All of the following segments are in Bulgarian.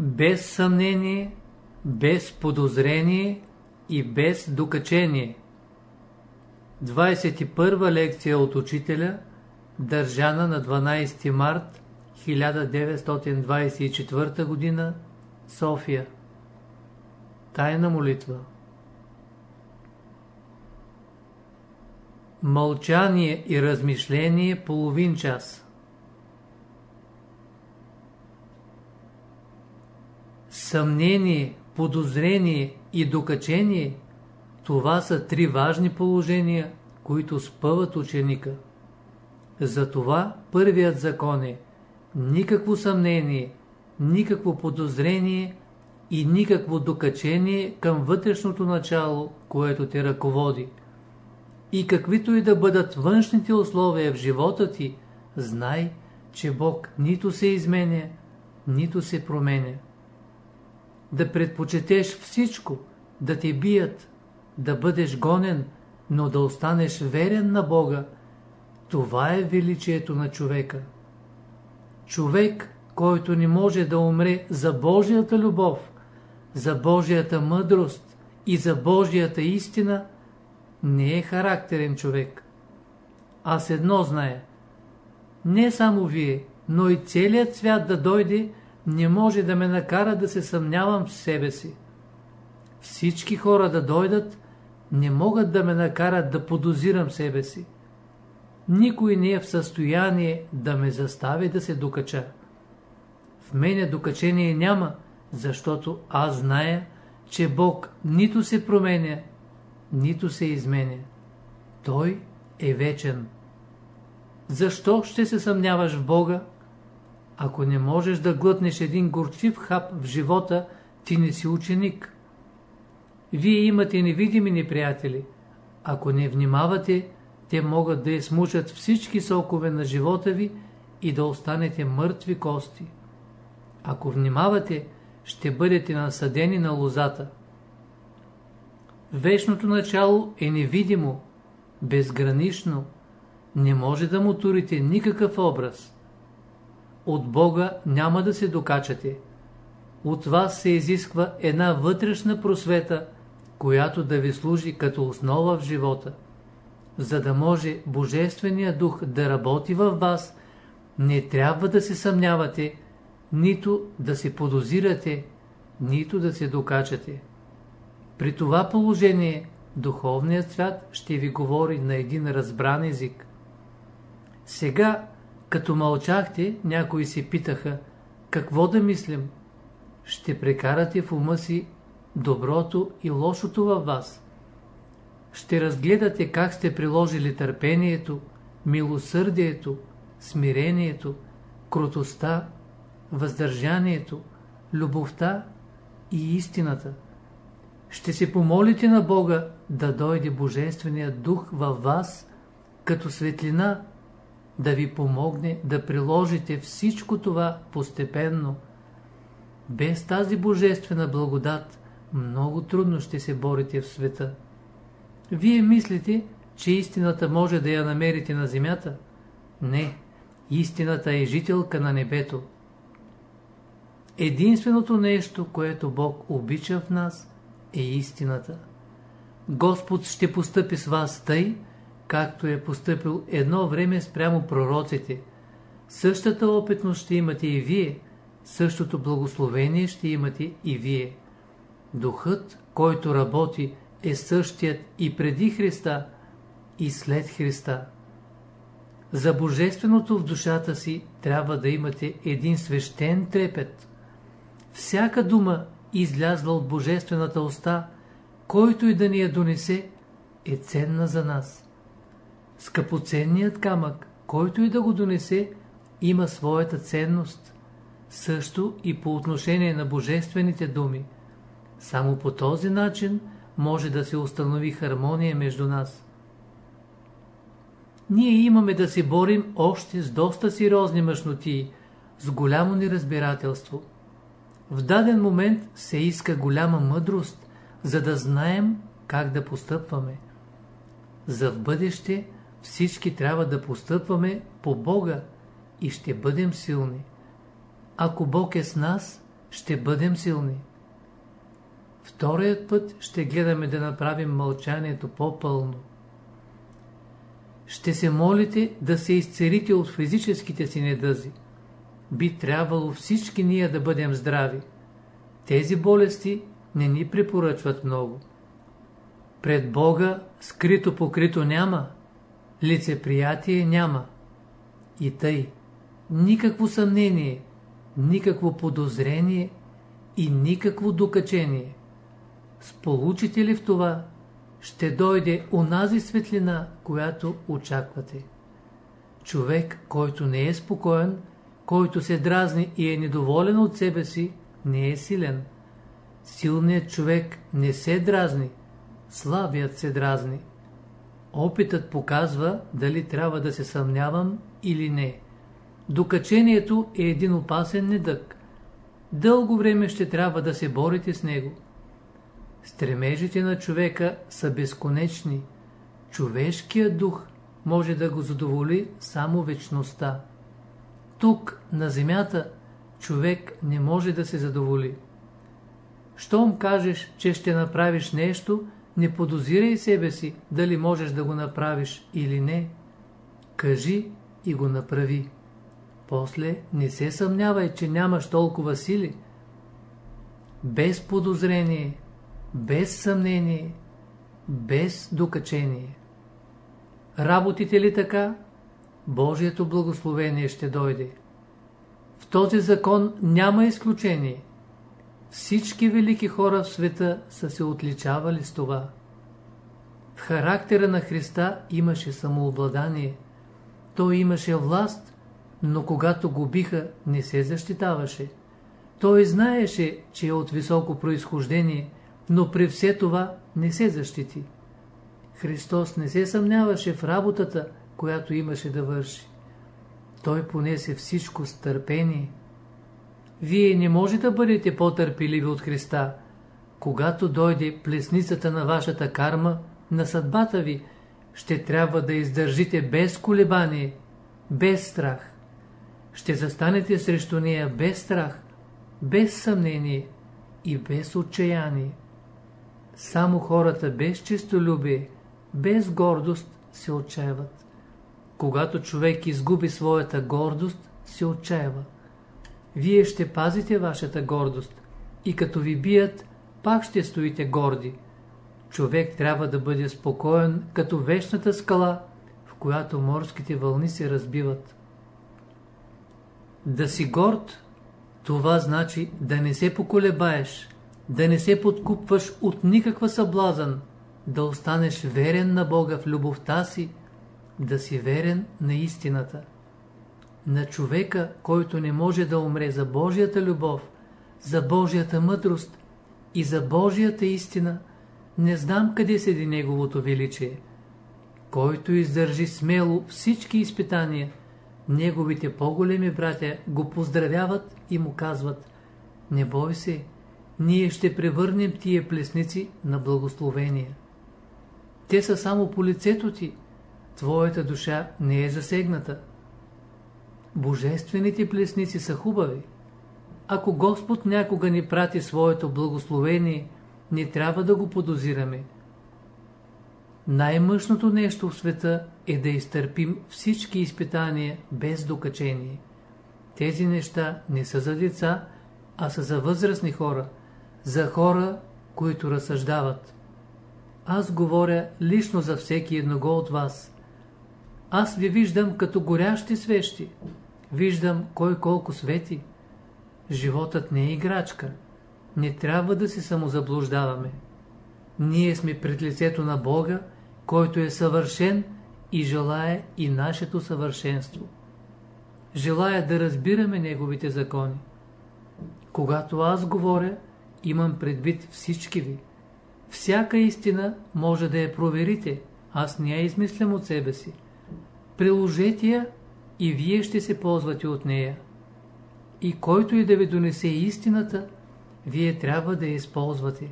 без съмнение, без подозрение и без докачение. 21 лекция от учителя, държана на 12 март 1924 г. София. Тайна молитва Мълчание и размишление половин час Съмнение, подозрение и докачение – това са три важни положения, които спъват ученика. Затова първият закон е никакво съмнение, никакво подозрение и никакво докачение към вътрешното начало, което те ръководи. И каквито и да бъдат външните условия в живота ти, знай, че Бог нито се изменя, нито се променя да предпочетеш всичко, да те бият, да бъдеш гонен, но да останеш верен на Бога, това е величието на човека. Човек, който не може да умре за Божията любов, за Божията мъдрост и за Божията истина, не е характерен човек. Аз едно зная. Не само вие, но и целият свят да дойде не може да ме накара да се съмнявам в себе си. Всички хора да дойдат, не могат да ме накарат да подозирам себе си. Никой не е в състояние да ме застави да се докача. В мене докачение няма, защото аз зная, че Бог нито се променя, нито се изменя. Той е вечен. Защо ще се съмняваш в Бога? Ако не можеш да глътнеш един горчив хап в живота, ти не си ученик. Вие имате невидими неприятели. Ако не внимавате, те могат да измучат всички сокове на живота ви и да останете мъртви кости. Ако внимавате, ще бъдете насъдени на лозата. Вечното начало е невидимо, безгранично, не може да му турите никакъв образ от Бога няма да се докачате. От вас се изисква една вътрешна просвета, която да ви служи като основа в живота. За да може Божественият дух да работи във вас, не трябва да се съмнявате, нито да се подозирате, нито да се докачате. При това положение духовният свят ще ви говори на един разбран език. Сега като мълчахте, някои се питаха, какво да мислим? Ще прекарате в ума си доброто и лошото във вас. Ще разгледате как сте приложили търпението, милосърдието, смирението, крутостта, въздържанието, любовта и истината. Ще се помолите на Бога да дойде Божественият дух във вас като светлина, да ви помогне да приложите всичко това постепенно. Без тази божествена благодат много трудно ще се борите в света. Вие мислите, че истината може да я намерите на земята? Не, истината е жителка на небето. Единственото нещо, което Бог обича в нас, е истината. Господ ще постъпи с вас тъй, както е поступил едно време спрямо пророците. Същата опитност ще имате и вие, същото благословение ще имате и вие. Духът, който работи, е същият и преди Христа, и след Христа. За Божественото в душата си трябва да имате един свещен трепет. Всяка дума, излязла от Божествената уста, който и да ни я донесе, е ценна за нас. Скъпоценният камък, който и да го донесе, има своята ценност. Също и по отношение на божествените думи. Само по този начин може да се установи хармония между нас. Ние имаме да се борим още с доста сериозни мъжноти, с голямо неразбирателство. В даден момент се иска голяма мъдрост, за да знаем как да постъпваме. За в бъдеще – всички трябва да постъпваме по Бога и ще бъдем силни. Ако Бог е с нас, ще бъдем силни. Вторият път ще гледаме да направим мълчанието по-пълно. Ще се молите да се изцерите от физическите си недъзи. Би трябвало всички ние да бъдем здрави. Тези болести не ни препоръчват много. Пред Бога скрито покрито няма, лицеприятие няма. И тъй, никакво съмнение, никакво подозрение и никакво докачение. Сполучите ли в това, ще дойде онази светлина, която очаквате. Човек, който не е спокоен, който се дразни и е недоволен от себе си, не е силен. Силният човек не се дразни, слабият се дразни. Опитът показва дали трябва да се съмнявам или не. Докачението е един опасен недък. Дълго време ще трябва да се борите с него. Стремежите на човека са безконечни. Човешкият дух може да го задоволи само вечността. Тук, на земята, човек не може да се задоволи. Щом кажеш, че ще направиш нещо, не подозирай себе си, дали можеш да го направиш или не. Кажи и го направи. После не се съмнявай, че нямаш толкова сили. Без подозрение, без съмнение, без докачение. Работите ли така? Божието благословение ще дойде. В този закон няма изключение. Всички велики хора в света са се отличавали с това. В характера на Христа имаше самообладание. Той имаше власт, но когато го биха, не се защитаваше. Той знаеше, че е от високо происхождение, но при все това не се защити. Христос не се съмняваше в работата, която имаше да върши. Той понесе всичко с търпение. Вие не може да бъдете по-търпеливи от Христа. Когато дойде плесницата на вашата карма, на съдбата ви, ще трябва да издържите без колебание, без страх. Ще застанете срещу нея без страх, без съмнение и без отчаяние. Само хората без честолюбие, без гордост се отчаяват. Когато човек изгуби своята гордост, се отчаява. Вие ще пазите вашата гордост и като ви бият, пак ще стоите горди. Човек трябва да бъде спокоен като вечната скала, в която морските вълни се разбиват. Да си горд, това значи да не се поколебаеш, да не се подкупваш от никаква съблазън, да останеш верен на Бога в любовта си, да си верен на истината. На човека, който не може да умре за Божията любов, за Божията мъдрост и за Божията истина, не знам къде седи Неговото величие. Който издържи смело всички изпитания, Неговите по-големи братя го поздравяват и му казват Не бой се, ние ще превърнем тия плесници на благословения. Те са само по лицето ти, твоята душа не е засегната. Божествените плесници са хубави. Ако Господ някога ни прати своето благословение, не трябва да го подозираме. Най-мъжното нещо в света е да изтърпим всички изпитания без докачение. Тези неща не са за деца, а са за възрастни хора, за хора, които разсъждават. Аз говоря лично за всеки едного от вас. Аз ви виждам като горящи свещи. Виждам кой колко свети. Животът не е играчка. Не трябва да се самозаблуждаваме. Ние сме пред лицето на Бога, който е съвършен и желая и нашето съвършенство. Желая да разбираме Неговите закони. Когато аз говоря, имам предвид всички ви. Всяка истина може да я проверите, аз не я измислям от себе си. Приложете я и вие ще се ползвате от нея. И който и да ви донесе истината, вие трябва да я използвате.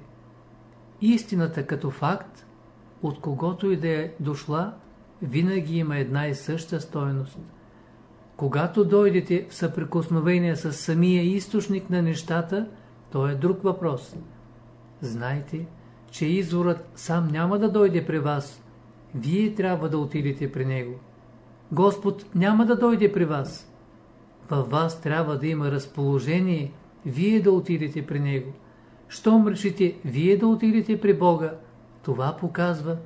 Истината като факт, от когото и да е дошла, винаги има една и съща стойност. Когато дойдете в съприкосновение с самия източник на нещата, то е друг въпрос. Знайте, че изворът сам няма да дойде при вас. Вие трябва да отидете при него. Господ няма да дойде при вас. Във вас трябва да има разположение, вие да отидете при него. Щом решите вие да отидете при Бога, това показва,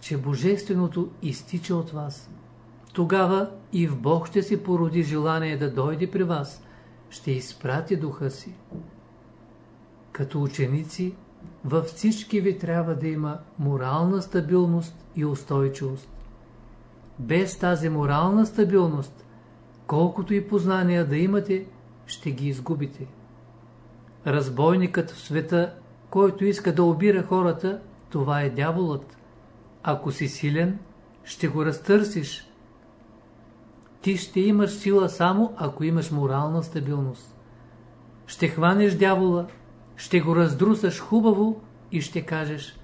че Божественото изтича от вас. Тогава и в Бог ще се породи желание да дойде при вас, ще изпрати духа си. Като ученици, във всички ви трябва да има морална стабилност и устойчивост. Без тази морална стабилност, колкото и познания да имате, ще ги изгубите. Разбойникът в света, който иска да обира хората, това е дяволът. Ако си силен, ще го разтърсиш. Ти ще имаш сила само ако имаш морална стабилност. Ще хванеш дявола, ще го раздрусаш хубаво и ще кажеш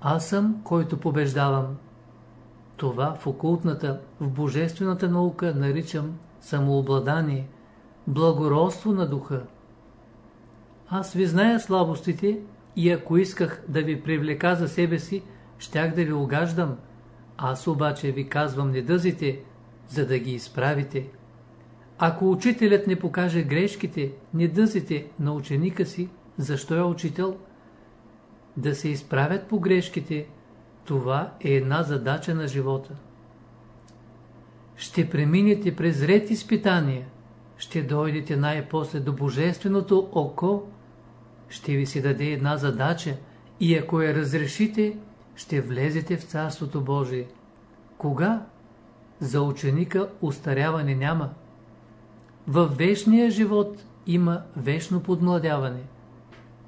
Аз съм, който побеждавам. Това в окултната, в божествената наука наричам самообладание, благородство на духа. Аз ви зная слабостите и ако исках да ви привлека за себе си, щях да ви огаждам. Аз обаче ви казвам не дъзите, за да ги изправите. Ако учителят не покаже грешките, не дъзите на ученика си, защо е учител? Да се изправят по грешките, това е една задача на живота. Ще преминете през ред изпитания, ще дойдете най-после до Божественото око, ще ви се даде една задача и ако я разрешите, ще влезете в Царството Божие. Кога? За ученика устаряване няма. Във вечния живот има вечно подмладяване.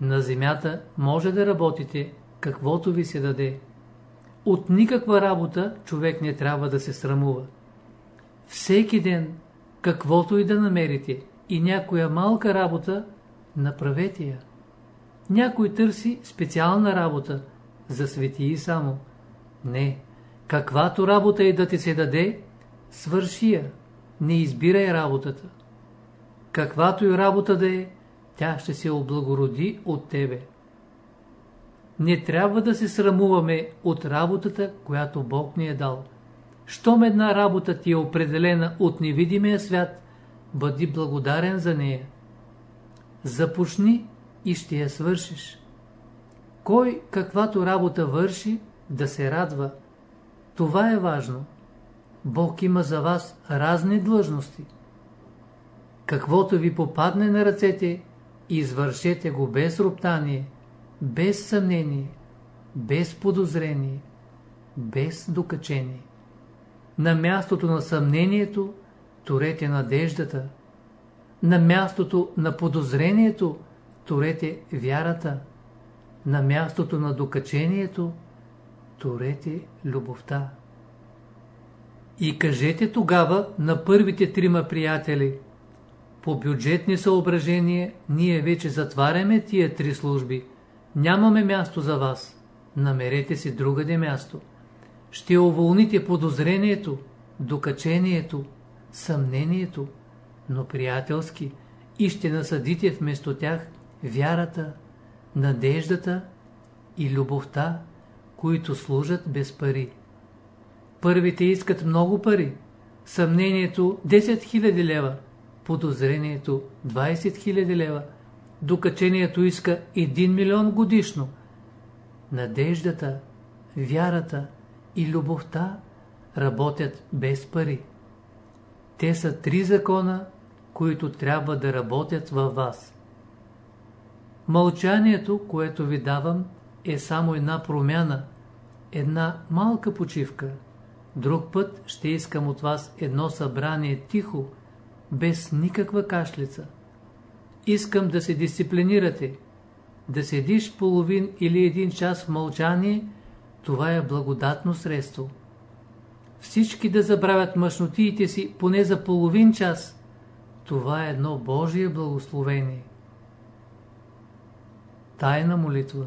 На земята може да работите каквото ви се даде. От никаква работа човек не трябва да се срамува. Всеки ден, каквото и да намерите и някоя малка работа, направете я. Някой търси специална работа, за светии само. Не, каквато работа и да ти се даде, свърши я, не избирай работата. Каквато и работа да е, тя ще се облагороди от тебе. Не трябва да се срамуваме от работата, която Бог ни е дал. Щом една работа ти е определена от невидимия свят, бъди благодарен за нея. Започни и ще я свършиш. Кой каквато работа върши, да се радва. Това е важно. Бог има за вас разни длъжности. Каквото ви попадне на ръцете, извършете го без роптание, без съмнение, без подозрение, без докачение. На мястото на съмнението турете надеждата. На мястото на подозрението турете вярата. На мястото на докачението турете любовта. И кажете тогава на първите трима приятели, по бюджетни съображения ние вече затваряме тия три служби. Нямаме място за вас. Намерете си другаде място. Ще уволните подозрението, докачението, съмнението, но приятелски и ще насъдите вместо тях вярата, надеждата и любовта, които служат без пари. Първите искат много пари, съмнението 10 000 лева, подозрението 20 000 лева, докачението иска 1 милион годишно. Надеждата, вярата и любовта работят без пари. Те са три закона, които трябва да работят във вас. Мълчанието, което ви давам, е само една промяна, една малка почивка. Друг път ще искам от вас едно събрание тихо, без никаква кашлица. Искам да се дисциплинирате. Да седиш половин или един час в мълчание, това е благодатно средство. Всички да забравят мъжнотиите си поне за половин час. Това е едно Божие благословение. Тайна молитва